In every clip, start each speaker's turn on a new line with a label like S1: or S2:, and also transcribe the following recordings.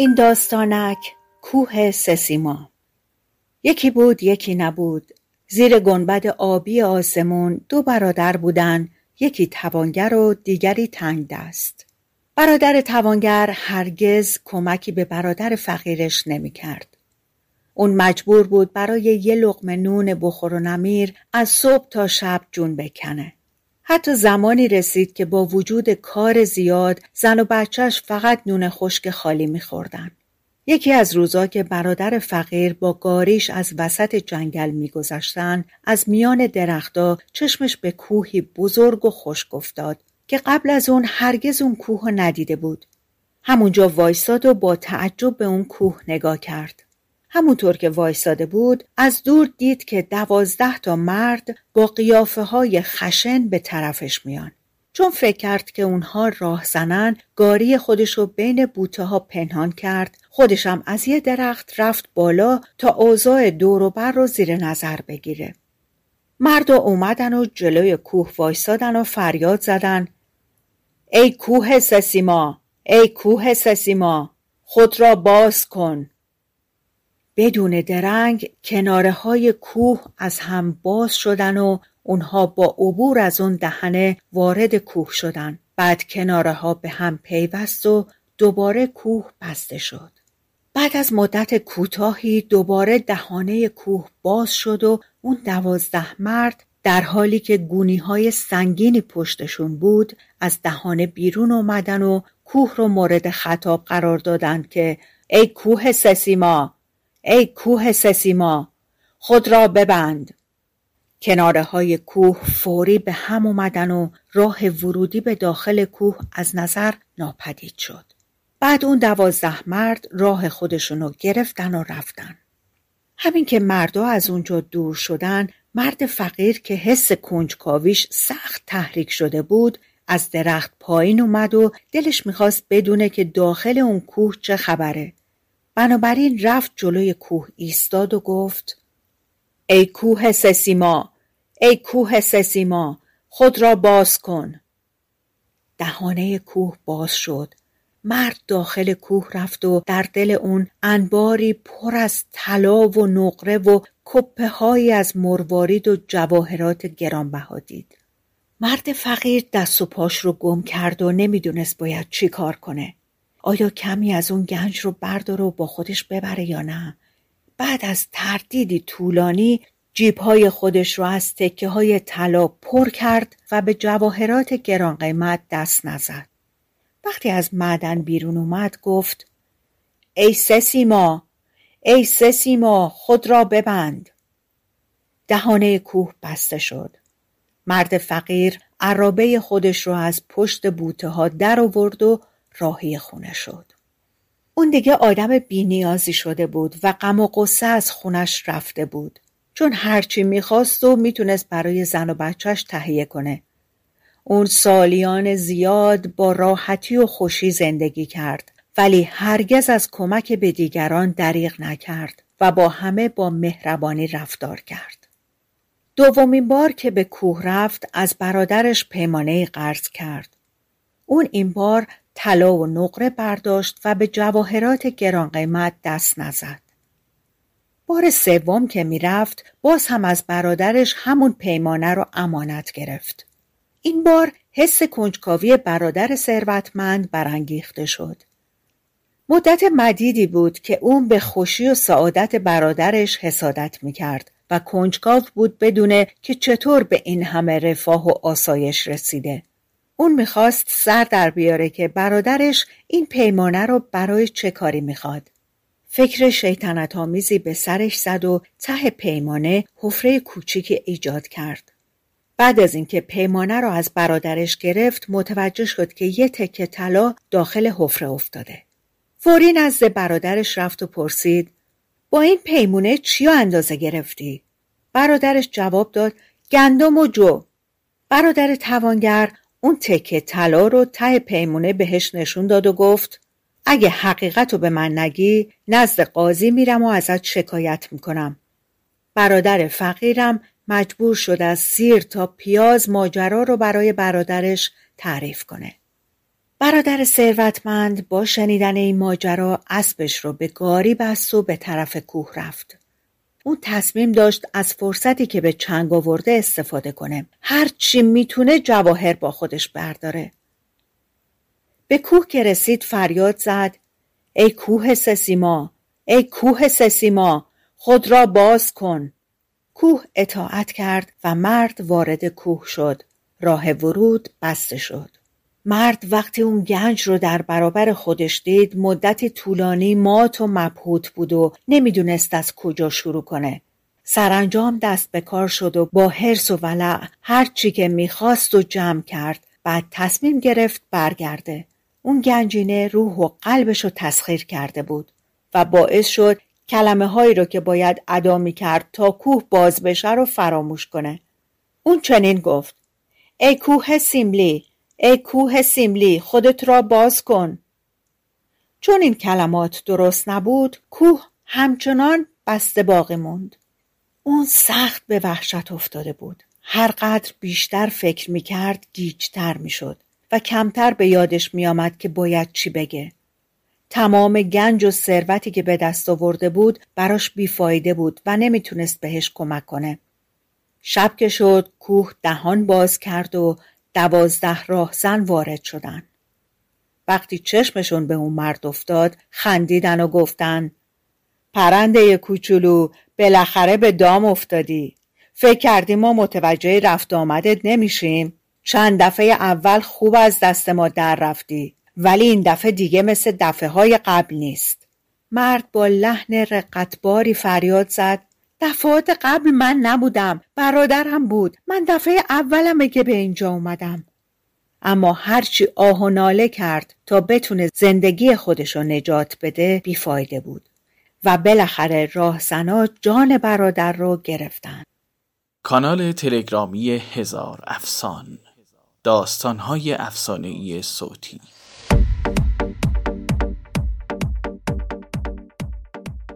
S1: این داستانک کوه سسیما یکی بود یکی نبود زیر گنبد آبی آسمون دو برادر بودن یکی توانگر و دیگری تنگ دست برادر توانگر هرگز کمکی به برادر فقیرش نمی کرد. اون مجبور بود برای یه لقمه نون بخور و نمیر از صبح تا شب جون بکنه. حتی زمانی رسید که با وجود کار زیاد زن و بچهش فقط نون خشک خالی میخوردن. یکی از روزا که برادر فقیر با گاریش از وسط جنگل میگذشتن از میان درختا چشمش به کوهی بزرگ و خشک افتاد که قبل از اون هرگز اون کوه ندیده بود. همونجا وایساد و با تعجب به اون کوه نگاه کرد. همونطور که وایساده بود از دور دید که دوازده تا مرد با قیافه های خشن به طرفش میان. چون فکر کرد که اونها راه زنن گاری خودشو بین بوته ها پنهان کرد خودشم از یه درخت رفت بالا تا اوضاع دوروبر رو زیر نظر بگیره. مرد اومدن و جلوی کوه وایسادن و فریاد زدن ای کوه سسیما ای کوه سسیما خود را باز کن بدون درنگ کناره های کوه از هم باز شدن و اونها با عبور از اون دهنه وارد کوه شدن. بعد کناره ها به هم پیوست و دوباره کوه بسته شد. بعد از مدت کوتاهی دوباره دهانه کوه باز شد و اون دوازده مرد در حالی که گونی های سنگینی پشتشون بود از دهانه بیرون اومدن و کوه رو مورد خطاب قرار دادند که ای کوه سسیما ای کوه سسیما خود را ببند کناره های کوه فوری به هم اومدن و راه ورودی به داخل کوه از نظر ناپدید شد. بعد اون دوازده مرد راه خودشونو گرفتن و رفتن. همین که مردا از اونجا دور شدن مرد فقیر که حس کنجکاویش سخت تحریک شده بود از درخت پایین اومد و دلش می‌خواست بدونه که داخل اون کوه چه خبره. بنابراین رفت جلوی کوه ایستاد و گفت ای کوه سسیما ای کوه سسیما خود را باز کن. دهانه کوه باز شد. مرد داخل کوه رفت و در دل اون انباری پر از طلا و نقره و کپه های از مروارید و جواهرات گرانبها دید. مرد فقیر دست و پاش رو گم کرد و نمی‌دونست باید چی کار کنه. آیا کمی از اون گنج رو برداره و با خودش ببره یا نه بعد از تردیدی طولانی های خودش را از تکه های طلا پر کرد و به جواهرات گران قیمت دست نزد. وقتی از معدن بیرون اومد گفت ای سسیما ای سسیما خود را ببند. دهانه کوه بسته شد. مرد فقیر عرابه خودش را از پشت بوته ها در آورد و راهی خونه شد. اون دیگه آدم بینیازی شده بود و غم و قصه از خونش رفته بود. چون هرچی می‌خواست و می‌تونست برای زن و بچهش تهیه کنه. اون سالیان زیاد با راحتی و خوشی زندگی کرد ولی هرگز از کمک به دیگران دریغ نکرد و با همه با مهربانی رفتار کرد. دومین بار که به کوه رفت از برادرش پیمانه قرض کرد. اون این بار طلا و نقره برداشت و به جواهرات گران قیمت دست نزد. بار سوم که می‌رفت باز هم از برادرش همون پیمانه رو امانت گرفت. این بار حس کنجکاوی برادر ثروتمند برانگیخته شد. مدت مدیدی بود که اون به خوشی و سعادت برادرش حسادت می‌کرد و کنجکاو بود بدونه که چطور به این همه رفاه و آسایش رسیده. اون می‌خواست سر در بیاره که برادرش این پیمانه رو برای چه کاری می‌خواد. فکر شیطنت آمیزی به سرش زد و ته پیمانه حفره کوچیکی ایجاد کرد. بعد از اینکه پیمانه را از برادرش گرفت متوجه شد که یه تکه طلا داخل حفره افتاده. فوری نزد برادرش رفت و پرسید با این پیمونه چی اندازه گرفتی؟ برادرش جواب داد گندم و جو. برادر توانگر اون تکه طلا رو ته پیمونه بهش نشون داد و گفت اگه حقیقت رو به من نگی نزد قاضی میرم و ازت شکایت می‌کنم. برادر فقیرم مجبور شد از سیر تا پیاز ماجرا رو برای برادرش تعریف کنه. برادر ثروتمند با شنیدن این ماجرا اسبش رو به گاری بست و به طرف کوه رفت. اون تصمیم داشت از فرصتی که به چنگ آورده استفاده کنه. هر چی می‌تونه جواهر با خودش برداره. به کوه که رسید فریاد زد ای کوه سسیما ای کوه سسیما خود را باز کن کوه اطاعت کرد و مرد وارد کوه شد راه ورود بسته شد مرد وقتی اون گنج رو در برابر خودش دید مدتی طولانی مات و مبهوت بود و نمی‌دونست از کجا شروع کنه سرانجام دست به کار شد و با حرس و ولع هر چی که می‌خواست و جمع کرد بعد تصمیم گرفت برگرده اون گنجینه روح و قلبش رو تسخیر کرده بود و باعث شد کلمه هایی رو که باید ادا می کرد تا کوه باز بشه رو فراموش کنه. اون چنین گفت ای کوه سیملی ای کوه سیملی خودت را باز کن. چون این کلمات درست نبود کوه همچنان بسته باقی موند. اون سخت به وحشت افتاده بود. هر قدر بیشتر فکر می کرد گیجتر می شد. و کمتر به یادش میآمد که باید چی بگه. تمام گنج و ثروتی که به دست آورده بود براش بیفایده بود و نمی‌تونست بهش کمک کنه. شب که شد کوه دهان باز کرد و دوازده راهزن وارد شدن. وقتی چشمشون به اون مرد افتاد خندیدن و گفتن پرنده کوچولو بالاخره به دام افتادی. فکر کردی ما متوجه رفت آمدت نمیشیم؟ چند دفعه اول خوب از دست ما در رفتی ولی این دفعه دیگه مثل دفعه های قبل نیست مرد با لحن رقتباری فریاد زد دفعات قبل من نبودم. برادرم بود. من دفعه اولمه که به اینجا اومدم. اما هرچی آه و ناله کرد تا بتونه زندگی خودشو نجات بده بیفایده بود. و بالاخره راهزنا جان برادر رو گرفتن.
S2: کانال تلگرامی هزار افسان. داستانهای ای صوتی.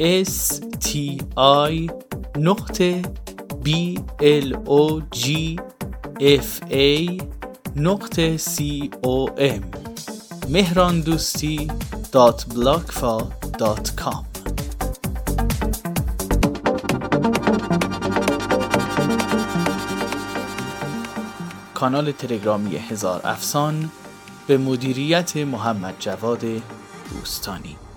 S2: s t i نقطه b l o g f a نقطه c o m. مهران دوستی dot dot com کانال تلگرامی هزار افسان به مدیریت محمد جواد دوستانی.